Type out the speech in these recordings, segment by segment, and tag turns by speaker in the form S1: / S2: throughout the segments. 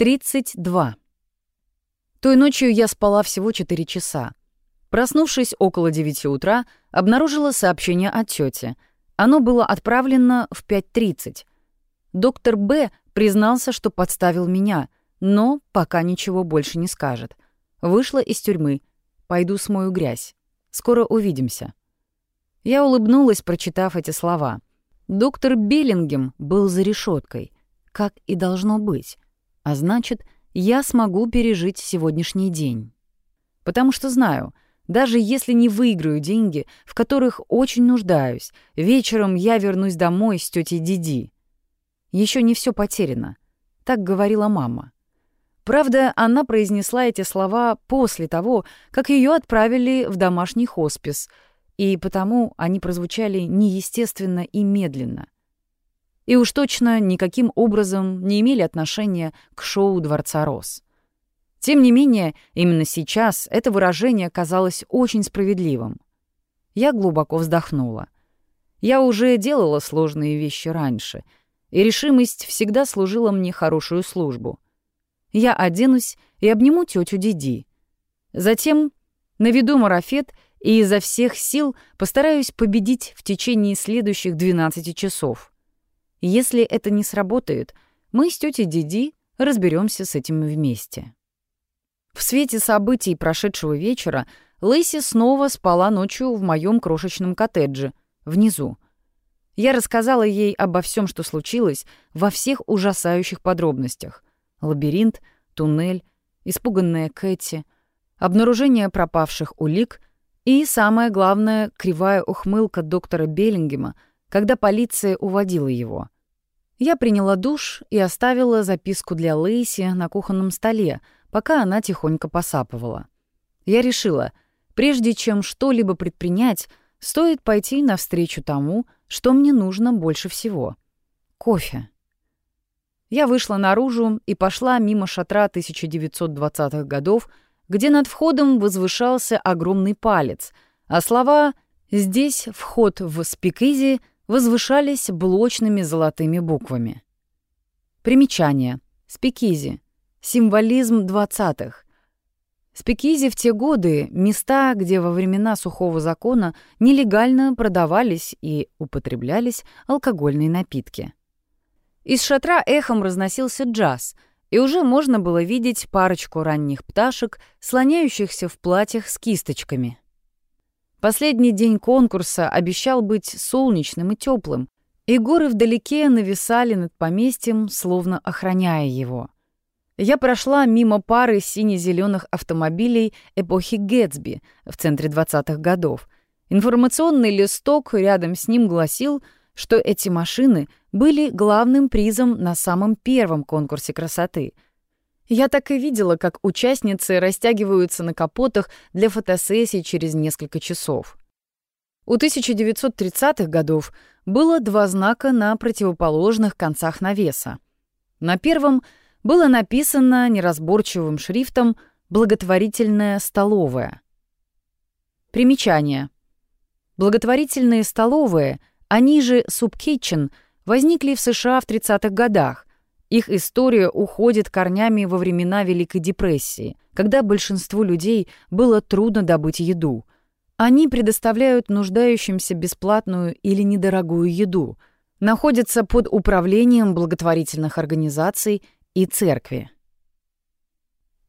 S1: 32. Той ночью я спала всего 4 часа. Проснувшись около 9 утра, обнаружила сообщение от тети. Оно было отправлено в 5.30. Доктор Б признался, что подставил меня, но пока ничего больше не скажет. Вышла из тюрьмы. Пойду смою грязь. Скоро увидимся. Я улыбнулась, прочитав эти слова. Доктор Беллингем был за решеткой, как и должно быть. А значит, я смогу пережить сегодняшний день. Потому что знаю, даже если не выиграю деньги, в которых очень нуждаюсь, вечером я вернусь домой с тетей Диди. Еще не все потеряно. Так говорила мама. Правда, она произнесла эти слова после того, как ее отправили в домашний хоспис — и потому они прозвучали неестественно и медленно. И уж точно никаким образом не имели отношения к шоу «Дворца Рос». Тем не менее, именно сейчас это выражение казалось очень справедливым. Я глубоко вздохнула. Я уже делала сложные вещи раньше, и решимость всегда служила мне хорошую службу. Я оденусь и обниму тетю Диди. Затем наведу марафет — и изо всех сил постараюсь победить в течение следующих 12 часов. Если это не сработает, мы с тетей Диди разберемся с этим вместе. В свете событий прошедшего вечера Лэйси снова спала ночью в моем крошечном коттедже, внизу. Я рассказала ей обо всем, что случилось, во всех ужасающих подробностях. Лабиринт, туннель, испуганная Кэти, обнаружение пропавших улик — и, самое главное, кривая ухмылка доктора Беллингема, когда полиция уводила его. Я приняла душ и оставила записку для Лейси на кухонном столе, пока она тихонько посапывала. Я решила, прежде чем что-либо предпринять, стоит пойти навстречу тому, что мне нужно больше всего — кофе. Я вышла наружу и пошла мимо шатра 1920-х годов, где над входом возвышался огромный палец, а слова «Здесь вход в спикизи» возвышались блочными золотыми буквами. Примечание. Спикизи. Символизм двадцатых. Спикизи в те годы — места, где во времена сухого закона нелегально продавались и употреблялись алкогольные напитки. Из шатра эхом разносился джаз — и уже можно было видеть парочку ранних пташек, слоняющихся в платьях с кисточками. Последний день конкурса обещал быть солнечным и теплым, и горы вдалеке нависали над поместьем, словно охраняя его. Я прошла мимо пары сине-зеленых автомобилей эпохи Гэтсби в центре 20-х годов. Информационный листок рядом с ним гласил — что эти машины были главным призом на самом первом конкурсе красоты. Я так и видела, как участницы растягиваются на капотах для фотосессий через несколько часов. У 1930-х годов было два знака на противоположных концах навеса. На первом было написано неразборчивым шрифтом «Благотворительная столовая». Примечание. Благотворительные столовые — они же субкитчен возникли в США в 30-х годах. Их история уходит корнями во времена Великой депрессии, когда большинству людей было трудно добыть еду. Они предоставляют нуждающимся бесплатную или недорогую еду, находятся под управлением благотворительных организаций и церкви.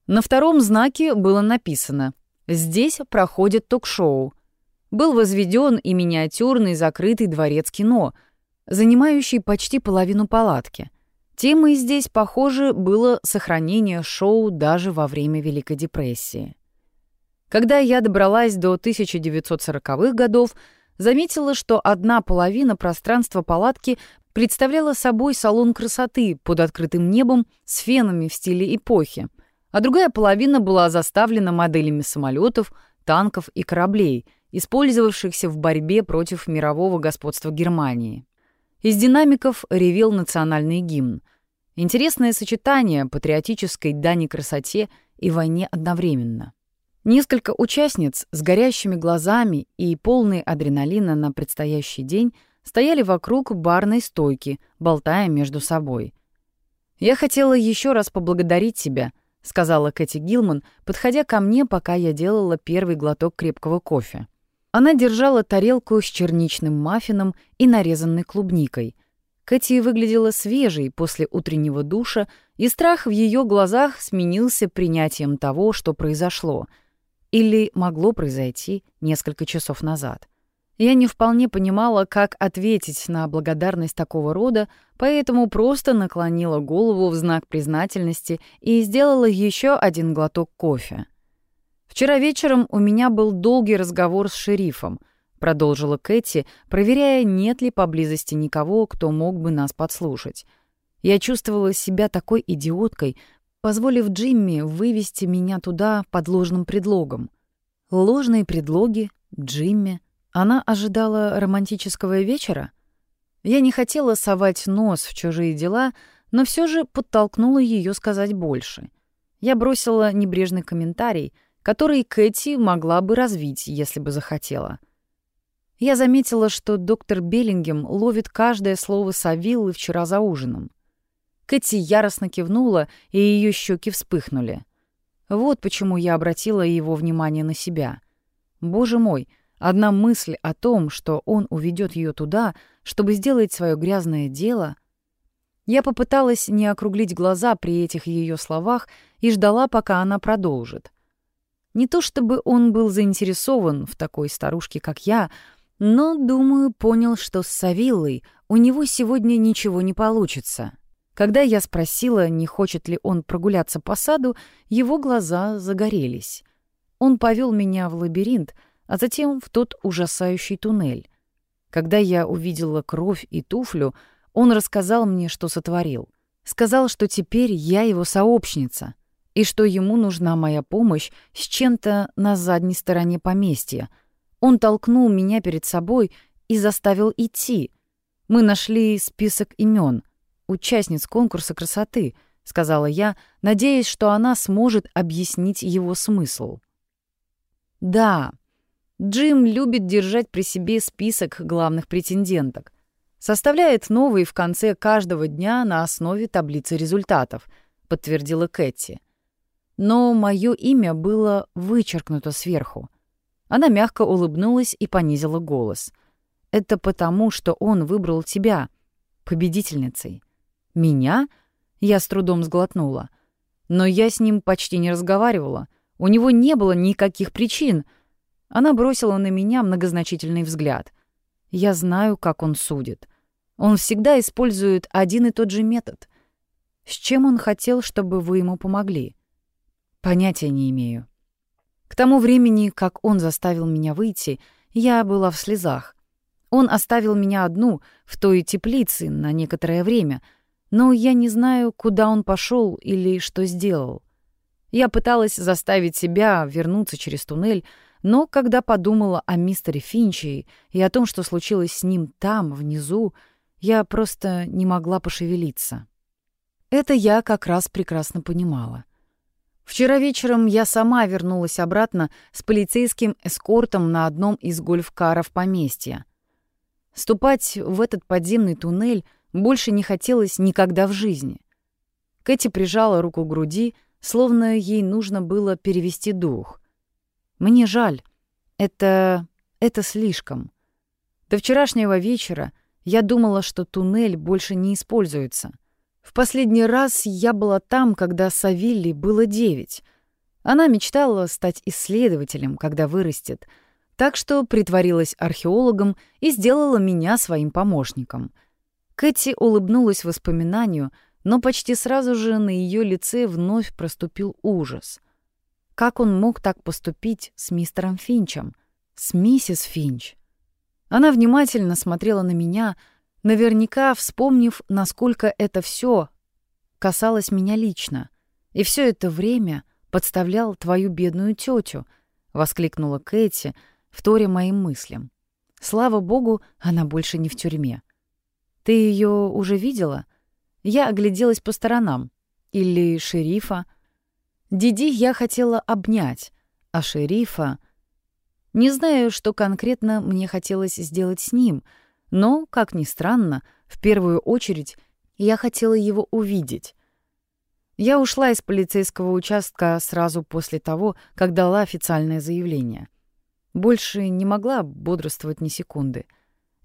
S1: На втором знаке было написано «Здесь проходит ток-шоу», был возведен и миниатюрный закрытый дворец кино, занимающий почти половину палатки. Темой здесь, похоже, было сохранение шоу даже во время Великой депрессии. Когда я добралась до 1940-х годов, заметила, что одна половина пространства палатки представляла собой салон красоты под открытым небом с фенами в стиле эпохи, а другая половина была заставлена моделями самолетов, танков и кораблей — использовавшихся в борьбе против мирового господства Германии. Из динамиков ревел национальный гимн. Интересное сочетание патриотической дани красоте и войне одновременно. Несколько участниц с горящими глазами и полные адреналина на предстоящий день стояли вокруг барной стойки, болтая между собой. «Я хотела еще раз поблагодарить тебя», — сказала Кэти Гилман, подходя ко мне, пока я делала первый глоток крепкого кофе. Она держала тарелку с черничным маффином и нарезанной клубникой. Кэти выглядела свежей после утреннего душа, и страх в ее глазах сменился принятием того, что произошло. Или могло произойти несколько часов назад. Я не вполне понимала, как ответить на благодарность такого рода, поэтому просто наклонила голову в знак признательности и сделала еще один глоток кофе. «Вчера вечером у меня был долгий разговор с шерифом», — продолжила Кэти, проверяя, нет ли поблизости никого, кто мог бы нас подслушать. Я чувствовала себя такой идиоткой, позволив Джимми вывести меня туда под ложным предлогом. Ложные предлоги, Джимми — она ожидала романтического вечера? Я не хотела совать нос в чужие дела, но все же подтолкнула ее сказать больше. Я бросила небрежный комментарий, который Кэти могла бы развить, если бы захотела. Я заметила, что доктор Беллингем ловит каждое слово Савиллы вчера за ужином. Кэти яростно кивнула, и ее щеки вспыхнули. Вот почему я обратила его внимание на себя. Боже мой, — Одна мысль о том, что он уведет ее туда, чтобы сделать свое грязное дело. Я попыталась не округлить глаза при этих ее словах и ждала, пока она продолжит. Не то чтобы он был заинтересован в такой старушке, как я, но, думаю, понял, что с Савиллой у него сегодня ничего не получится. Когда я спросила, не хочет ли он прогуляться по саду, его глаза загорелись. Он повел меня в лабиринт — а затем в тот ужасающий туннель. Когда я увидела кровь и туфлю, он рассказал мне, что сотворил. Сказал, что теперь я его сообщница, и что ему нужна моя помощь с чем-то на задней стороне поместья. Он толкнул меня перед собой и заставил идти. Мы нашли список имен, участниц конкурса красоты, сказала я, надеясь, что она сможет объяснить его смысл. Да, Джим любит держать при себе список главных претенденток. Составляет новый в конце каждого дня на основе таблицы результатов, подтвердила Кэти. Но мое имя было вычеркнуто сверху. Она мягко улыбнулась и понизила голос. Это потому, что он выбрал тебя, победительницей. Меня? Я с трудом сглотнула. Но я с ним почти не разговаривала. У него не было никаких причин — она бросила на меня многозначительный взгляд. Я знаю, как он судит. Он всегда использует один и тот же метод. С чем он хотел, чтобы вы ему помогли? Понятия не имею. К тому времени, как он заставил меня выйти, я была в слезах. Он оставил меня одну в той теплице на некоторое время, но я не знаю, куда он пошел или что сделал. Я пыталась заставить себя вернуться через туннель, но когда подумала о мистере Финчи и о том, что случилось с ним там, внизу, я просто не могла пошевелиться. Это я как раз прекрасно понимала. Вчера вечером я сама вернулась обратно с полицейским эскортом на одном из гольф-каров поместья. Ступать в этот подземный туннель больше не хотелось никогда в жизни. Кэти прижала руку к груди, словно ей нужно было перевести дух. Мне жаль. Это... это слишком. До вчерашнего вечера я думала, что туннель больше не используется. В последний раз я была там, когда Савилли было девять. Она мечтала стать исследователем, когда вырастет, так что притворилась археологом и сделала меня своим помощником. Кэти улыбнулась воспоминанию, но почти сразу же на ее лице вновь проступил ужас — как он мог так поступить с мистером Финчем? С миссис Финч? Она внимательно смотрела на меня, наверняка вспомнив, насколько это все касалось меня лично. И все это время подставлял твою бедную тетю, воскликнула Кэти, вторя моим мыслям. Слава богу, она больше не в тюрьме. Ты ее уже видела? Я огляделась по сторонам. Или шерифа? Диди я хотела обнять, а шерифа... Не знаю, что конкретно мне хотелось сделать с ним, но, как ни странно, в первую очередь я хотела его увидеть. Я ушла из полицейского участка сразу после того, как дала официальное заявление. Больше не могла бодрствовать ни секунды.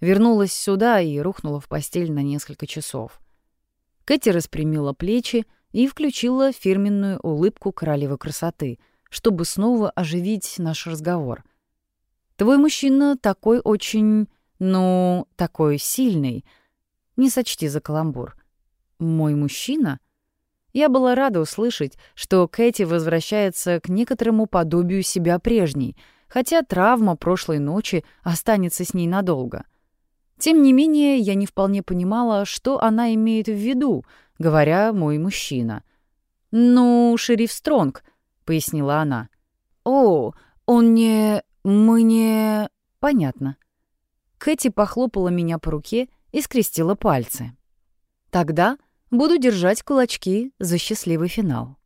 S1: Вернулась сюда и рухнула в постель на несколько часов. Кэти распрямила плечи и включила фирменную улыбку королевы красоты, чтобы снова оживить наш разговор. «Твой мужчина такой очень, ну, такой сильный. Не сочти за каламбур. Мой мужчина?» Я была рада услышать, что Кэти возвращается к некоторому подобию себя прежней, хотя травма прошлой ночи останется с ней надолго. Тем не менее, я не вполне понимала, что она имеет в виду, говоря «мой мужчина». «Ну, шериф Стронг», — пояснила она. «О, он не... мы не...» «Понятно». Кэти похлопала меня по руке и скрестила пальцы. «Тогда Буду держать кулачки за счастливый финал.